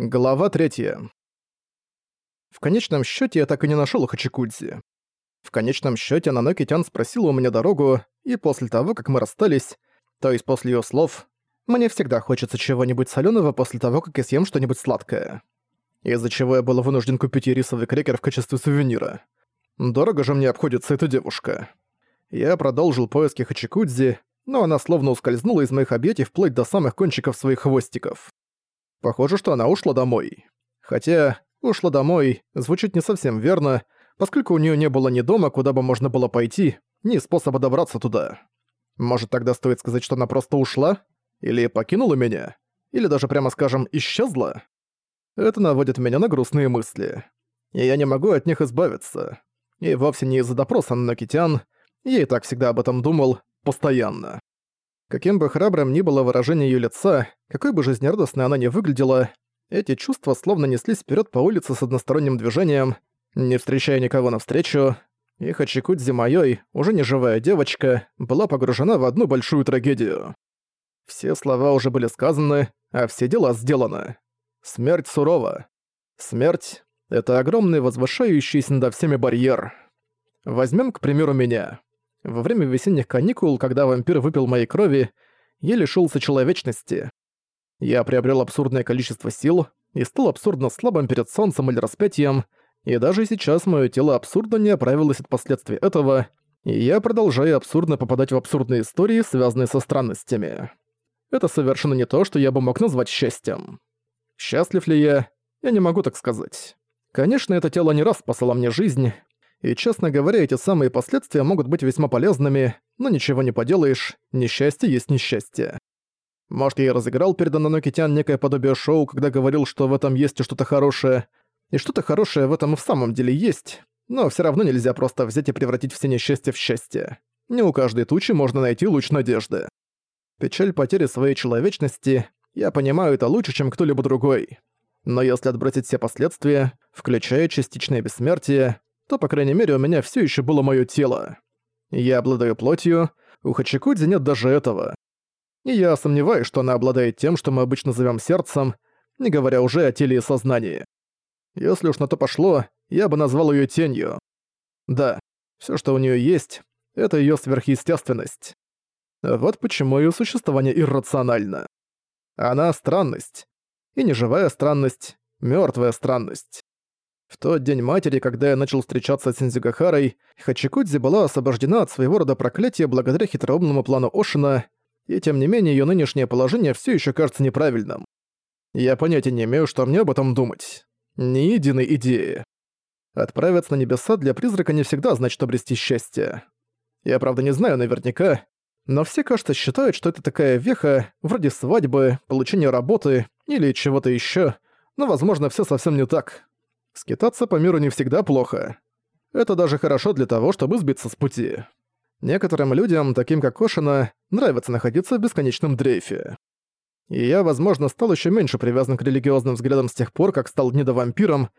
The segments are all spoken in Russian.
Глава третья. В конечном счете я так и не нашел Хачикудзи. В конечном счете Наноки Тян спросила у меня дорогу, и после того, как мы расстались, то есть после ее слов, мне всегда хочется чего-нибудь соленого после того, как я съем что-нибудь сладкое. Из-за чего я был вынужден купить рисовый крекер в качестве сувенира. Дорого же мне обходится эта девушка. Я продолжил поиски Хачикудзи, но она словно ускользнула из моих объятий вплоть до самых кончиков своих хвостиков. Похоже, что она ушла домой. Хотя «ушла домой» звучит не совсем верно, поскольку у нее не было ни дома, куда бы можно было пойти, ни способа добраться туда. Может, тогда стоит сказать, что она просто ушла? Или покинула меня? Или даже, прямо скажем, исчезла? Это наводит меня на грустные мысли. И я не могу от них избавиться. И вовсе не из-за допроса на Нокитян, я и так всегда об этом думал, постоянно. Каким бы храбрым ни было выражение её лица, какой бы жизнерадостной она ни выглядела, эти чувства словно неслись вперед по улице с односторонним движением, не встречая никого навстречу, и Хачикудзи моёй, уже не живая девочка, была погружена в одну большую трагедию. Все слова уже были сказаны, а все дела сделаны. Смерть сурова. Смерть — это огромный возвышающийся над всеми барьер. Возьмем, к примеру, меня. Во время весенних каникул, когда вампир выпил моей крови, я лишился человечности. Я приобрел абсурдное количество сил и стал абсурдно слабым перед солнцем или распятием, и даже сейчас мое тело абсурдно не оправилось от последствий этого, и я продолжаю абсурдно попадать в абсурдные истории, связанные со странностями. Это совершенно не то, что я бы мог назвать счастьем. Счастлив ли я? Я не могу так сказать. Конечно, это тело не раз спасало мне жизнь, и, честно говоря, эти самые последствия могут быть весьма полезными, но ничего не поделаешь, несчастье есть несчастье. Может, я и разыграл перед Ананокитян некое подобие шоу, когда говорил, что в этом есть что-то хорошее, и что-то хорошее в этом и в самом деле есть, но все равно нельзя просто взять и превратить все несчастье в счастье. Не у каждой тучи можно найти луч надежды. Печаль потери своей человечности, я понимаю это лучше, чем кто-либо другой. Но если отбросить все последствия, включая частичное бессмертие, то, по крайней мере, у меня все еще было мое тело. Я обладаю плотью, у Хачикудзи нет даже этого. И я сомневаюсь, что она обладает тем, что мы обычно зовем сердцем, не говоря уже о теле и сознании. Если уж на то пошло, я бы назвал ее тенью. Да, все, что у нее есть, это ее сверхъестественность. Вот почему ее существование иррационально. Она — странность. И не живая странность, мертвая странность. В тот день матери, когда я начал встречаться с Синзюгахарой, Хачикудзи была освобождена от своего рода проклятия благодаря хитроумному плану Ошина, и тем не менее ее нынешнее положение все еще кажется неправильным. Я понятия не имею, что мне об этом думать. Ни единой идеи. Отправиться на небеса для призрака не всегда значит обрести счастье. Я правда не знаю наверняка, но все, кажется, считают, что это такая веха, вроде свадьбы, получения работы или чего-то еще, но, возможно, все совсем не так. Скитаться по миру не всегда плохо. Это даже хорошо для того, чтобы сбиться с пути. Некоторым людям, таким как Кошина, нравится находиться в бесконечном дрейфе. И я, возможно, стал еще меньше привязан к религиозным взглядам с тех пор, как стал недовампиром,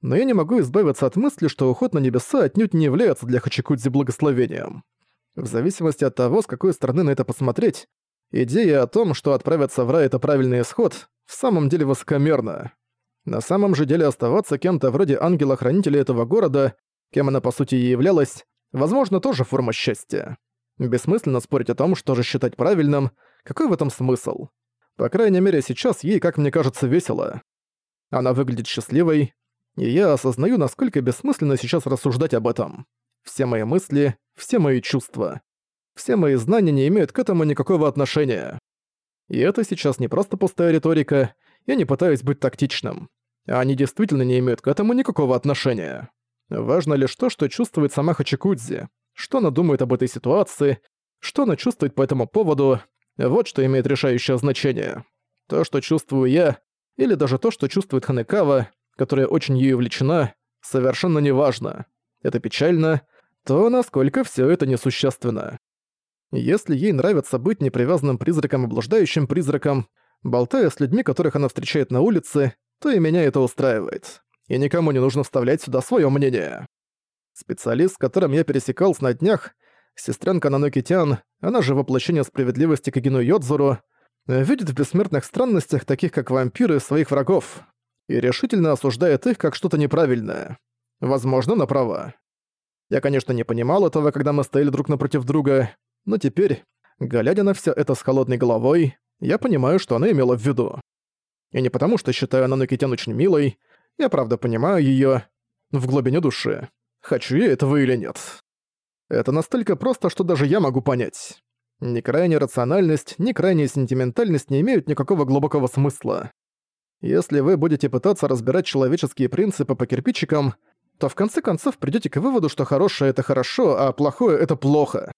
но я не могу избавиться от мысли, что уход на небеса отнюдь не является для Хачикудзи благословением. В зависимости от того, с какой стороны на это посмотреть, идея о том, что отправиться в рай — это правильный исход, в самом деле высокомерна. На самом же деле оставаться кем-то вроде ангела-хранителя этого города, кем она по сути и являлась, возможно, тоже форма счастья. Бессмысленно спорить о том, что же считать правильным, какой в этом смысл. По крайней мере, сейчас ей, как мне кажется, весело. Она выглядит счастливой, и я осознаю, насколько бессмысленно сейчас рассуждать об этом. Все мои мысли, все мои чувства. Все мои знания не имеют к этому никакого отношения. И это сейчас не просто пустая риторика, я не пытаюсь быть тактичным. Они действительно не имеют к этому никакого отношения. Важно лишь то, что чувствует сама Хачикудзи, что она думает об этой ситуации, что она чувствует по этому поводу, вот что имеет решающее значение. То, что чувствую я, или даже то, что чувствует Ханекава, которая очень ею увлечена, совершенно неважно. Это печально, то насколько все это несущественно. Если ей нравится быть непривязанным призраком и блуждающим призраком, болтая с людьми, которых она встречает на улице, то и меня это устраивает. И никому не нужно вставлять сюда свое мнение. Специалист, с которым я пересекался на днях, сестренка Наноки Тян, она же воплощение справедливости Кагину Йодзуру, видит в бессмертных странностях, таких как вампиры, своих врагов. и решительно осуждает их как что-то неправильное. Возможно, на права. Я, конечно, не понимал этого, когда мы стояли друг напротив друга, но теперь, глядя на все это с холодной головой, я понимаю, что она имела в виду. И не потому, что считаю Анану Китян очень милой, я правда понимаю её в глубине души. Хочу я этого или нет. Это настолько просто, что даже я могу понять. Ни крайняя рациональность, ни крайняя сентиментальность не имеют никакого глубокого смысла. Если вы будете пытаться разбирать человеческие принципы по кирпичикам, то в конце концов придёте к выводу, что хорошее — это хорошо, а плохое — это плохо.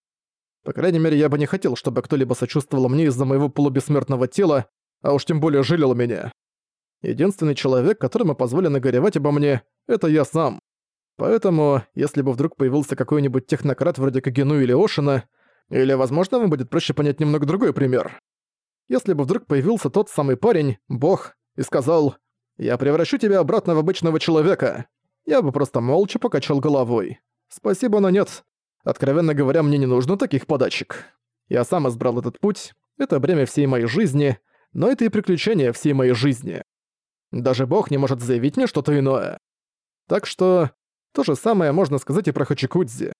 По крайней мере, я бы не хотел, чтобы кто-либо сочувствовал мне из-за моего полубессмертного тела, а уж тем более жалел меня. Единственный человек, которому позволено горевать обо мне, это я сам. Поэтому, если бы вдруг появился какой-нибудь технократ вроде Кагену или Ошина, или, возможно, вам будет проще понять немного другой пример. Если бы вдруг появился тот самый парень, бог, и сказал «Я превращу тебя обратно в обычного человека», я бы просто молча покачал головой. Спасибо, но нет. Откровенно говоря, мне не нужно таких подачек. Я сам избрал этот путь, это бремя всей моей жизни, но это и приключение всей моей жизни. Даже бог не может заявить мне что-то иное. Так что то же самое можно сказать и про Хачикудзи.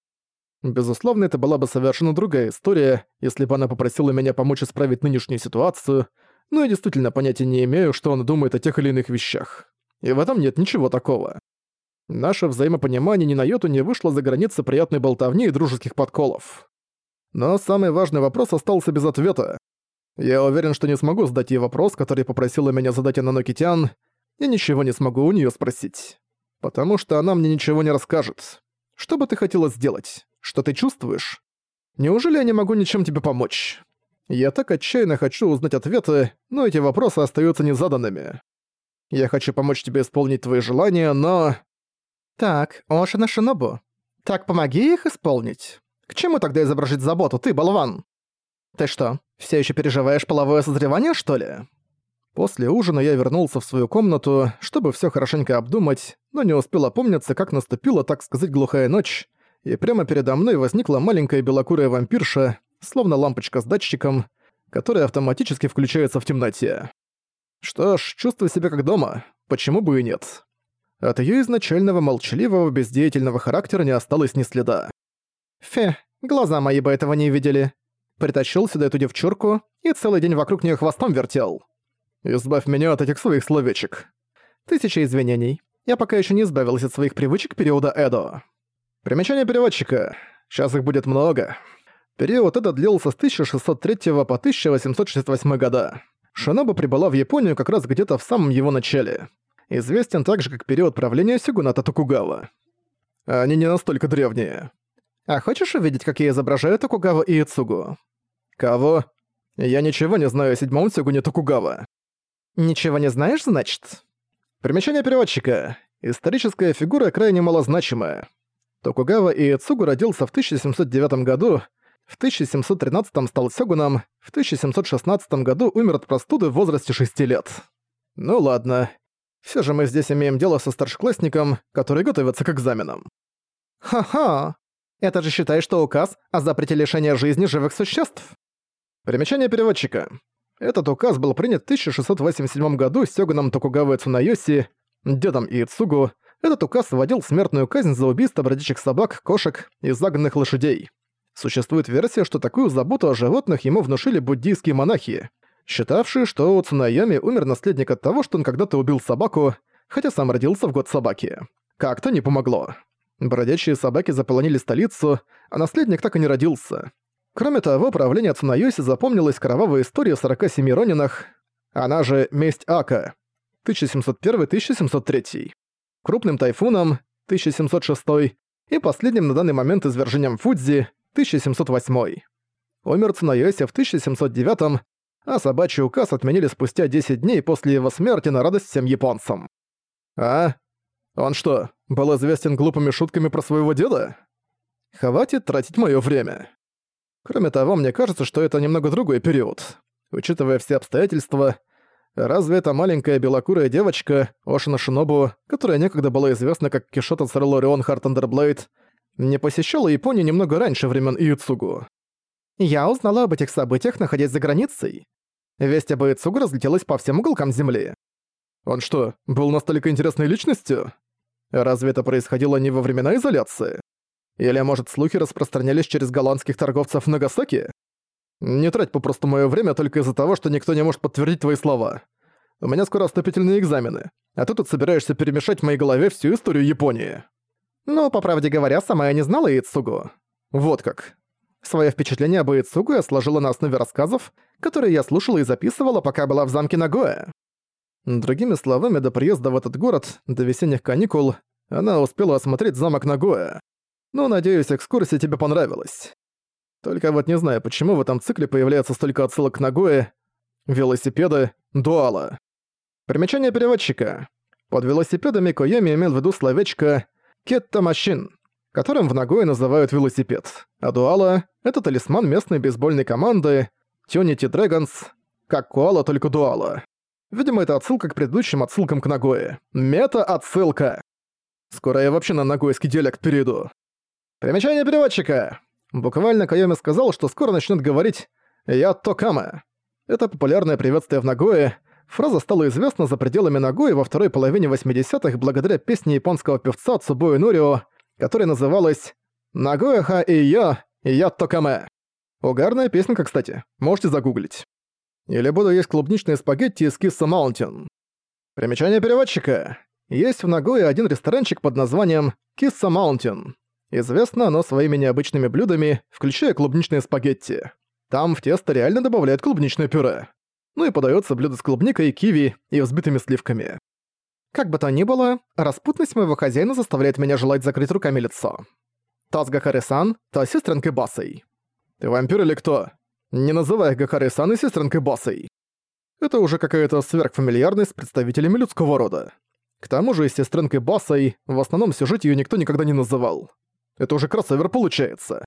Безусловно, это была бы совершенно другая история, если бы она попросила меня помочь исправить нынешнюю ситуацию, но я действительно понятия не имею, что он думает о тех или иных вещах. И в этом нет ничего такого. Наше взаимопонимание ни на йоту не вышло за границы приятной болтовни и дружеских подколов. Но самый важный вопрос остался без ответа. Я уверен, что не смогу задать ей вопрос, который попросила меня задать Анано Китян, и ничего не смогу у нее спросить. Потому что она мне ничего не расскажет. Что бы ты хотела сделать? Что ты чувствуешь? Неужели я не могу ничем тебе помочь? Я так отчаянно хочу узнать ответы, но эти вопросы остаются незаданными. Я хочу помочь тебе исполнить твои желания, но... Так, Ошина Шинобу. Так помоги их исполнить. К чему тогда изображать заботу, ты, болван? Ты что, все еще переживаешь половое созревание, что ли? После ужина я вернулся в свою комнату, чтобы все хорошенько обдумать, но не успел опомниться, как наступила, так сказать, глухая ночь, и прямо передо мной возникла маленькая белокурая вампирша, словно лампочка с датчиком, которая автоматически включается в темноте. Что ж, чувствую себя как дома, почему бы и нет. От её изначального молчаливого, бездеятельного характера не осталось ни следа. Фе, глаза мои бы этого не видели. Притащил сюда эту девчурку и целый день вокруг неё хвостом вертел. Избавь меня от этих своих словечек. Тысяча извинений. Я пока ещё не избавился от своих привычек периода Эдо. Примечание переводчика. Сейчас их будет много. Период этот длился с 1603 по 1868 года. Шиноба прибыла в Японию как раз где-то в самом его начале. Известен также как период правления Сюгуната Токугава. Они не настолько древние. А хочешь увидеть, как я изображаю Токугава и Ицугу? Кого? Я ничего не знаю о седьмом Сюгуне Токугава. Ничего не знаешь, значит? Примечание переводчика. Историческая фигура крайне малозначимая. Токугава Иэцугу родился в 1709 году, в 1713 стал сёгуном, в 1716 году умер от простуды в возрасте 6 лет. Ну ладно. Все же мы здесь имеем дело со старшеклассником, который готовится к экзаменам. Ха-ха! Это же считай, что указ о запрете лишения жизни живых существ. Примечание переводчика. Этот указ был принят в 1687 году сёгуном Токугавой Цунайоси, дедом Иицугу. Этот указ вводил смертную казнь за убийство бродячих собак, кошек и загнанных лошадей. Существует версия, что такую заботу о животных ему внушили буддийские монахи, считавшие, что у Цунайоми умер наследник от того, что он когда-то убил собаку, хотя сам родился в год собаки. Как-то не помогло. Бродячие собаки заполонили столицу, а наследник так и не родился. Кроме того, правление Цунайоси запомнилась кровавая история о 47 ронинах, она же «Месть Ака» 1701-1703, крупным тайфуном 1706 и последним на данный момент извержением Фудзи 1708. Умер Цунайоси в 1709 а собачий указ отменили спустя 10 дней после его смерти на радость всем японцам. А? Он что, был известен глупыми шутками про своего деда? Хватит тратить моё время. Кроме того, мне кажется, что это немного другой период. Учитывая все обстоятельства, разве эта маленькая белокурая девочка, Ошино Шинобу, которая некогда была известна как Киссшот Ацеролаорион Хартандерблейд, не посещала Японию немного раньше времен Июцугу? Я узнала об этих событиях, находясь за границей. Весть об Июцугу разлетелась по всем уголкам Земли. Он что, был настолько интересной личностью? Разве это происходило не во времена изоляции? Или, может, слухи распространялись через голландских торговцев в Нагасаки? Не трать попросту моё время только из-за того, что никто не может подтвердить твои слова. У меня скоро вступительные экзамены, а ты тут собираешься перемешать в моей голове всю историю Японии. Ну, по правде говоря, сама я не знала Ицугу. Вот как. Своё впечатление об Ицугу я сложила на основе рассказов, которые я слушала и записывала, пока была в замке Нагоя. Другими словами, до приезда в этот город, до весенних каникул, она успела осмотреть замок Нагоя. Ну, надеюсь, экскурсия тебе понравилась. Только вот не знаю, почему в этом цикле появляется столько отсылок к Нагое, велосипеды, дуала. Примечание переводчика. Под велосипедами Коями имел в виду словечко «кетта машин», которым в Нагое называют велосипед, а дуала — это талисман местной бейсбольной команды Тюнити Dragons, как коала, только дуала. Видимо, это отсылка к предыдущим отсылкам к Нагое. Мета-отсылка! Скоро я вообще на нагойский диалект перейду. Примечание переводчика. Буквально Кайоми сказал, что скоро начнет говорить «Яттокамэ». Это популярное приветствие в Нагое. Фраза стала известна за пределами Нагои во второй половине 80-х благодаря песне японского певца Цубои Норио, которая называлась «Нагоя ва ээ ё, яттокамэ». Угарная песенка, кстати, можете загуглить. Или буду есть клубничные спагетти из Кисса Маунтин. Примечание переводчика. Есть в Нагое один ресторанчик под названием Кисса Маунтин. Известно оно своими необычными блюдами, включая клубничные спагетти. Там в тесто реально добавляют клубничное пюре. Ну и подается блюдо с клубникой, киви и взбитыми сливками. Как бы то ни было, распутность моего хозяина заставляет меня желать закрыть руками лицо. То с Гахари-сан, то с сестренкой Басой. Ты вампир или кто? Не называй Гахари-сан и сестренкой Басой. Это уже какая-то сверхфамильярность с представителями людского рода. К тому же с сестренкой Басой в основном сюжете её никто никогда не называл. Это уже кроссовер получается.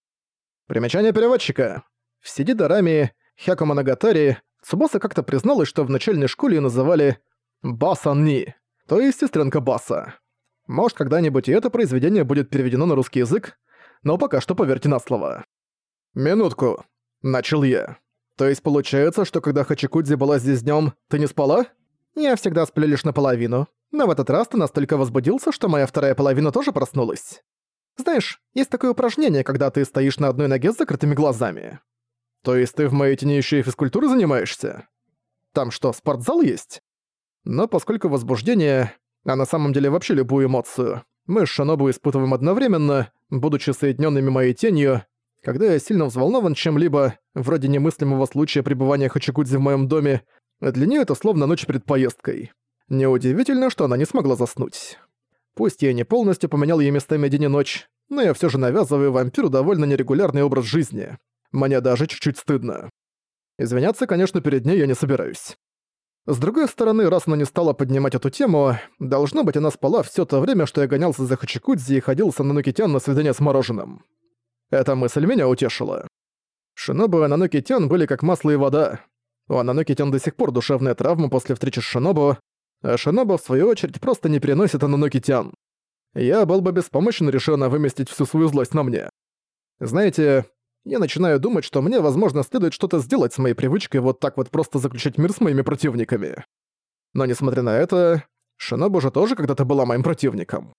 Примечание переводчика. В Сиди Дарами Хяко Моногатари Цубаса как-то призналась, что в начальной школе называли Басанни, то есть сестренка Баса. Может, когда-нибудь и это произведение будет переведено на русский язык, но пока что поверьте на слово. «Минутку», — начал я. «То есть получается, что когда Хачикудзи была здесь днём, ты не спала?» «Я всегда сплю лишь наполовину, но в этот раз ты настолько возбудился, что моя вторая половина тоже проснулась. Знаешь, есть такое упражнение, когда ты стоишь на одной ноге с закрытыми глазами. То есть ты в моей тени ещё и физкультурой занимаешься? Там что, спортзал есть? Но поскольку возбуждение, а на самом деле вообще любую эмоцию, мы с Шинобу испытываем одновременно, будучи соединёнными моей тенью, когда я сильно взволнован чем-либо, вроде немыслимого случая пребывания Хачикудзи в моём доме, для неё это словно ночь перед поездкой. Неудивительно, что она не смогла заснуть. Пусть я не полностью поменял ей местами день и ночь, но я все же навязываю вампиру довольно нерегулярный образ жизни. Мне даже чуть-чуть стыдно. Извиняться, конечно, перед ней я не собираюсь. С другой стороны, раз она не стала поднимать эту тему, должно быть, она спала все то время, что я гонялся за Хачикудзи и ходил с Ананокитян на свидание с мороженым. Эта мысль меня утешила. Шинобу и Ананокитян были как масло и вода. У Ананокитян до сих пор душевная травма после встречи с Шинобу, а Шиноба, в свою очередь, просто не переносит Ананокитян. Я был бы беспомощен, решив она выместить всю свою злость на мне. Знаете, я начинаю думать, что мне, возможно, следует что-то сделать с моей привычкой вот так вот просто заключать мир с моими противниками. Но несмотря на это, Шиноба же тоже когда-то была моим противником.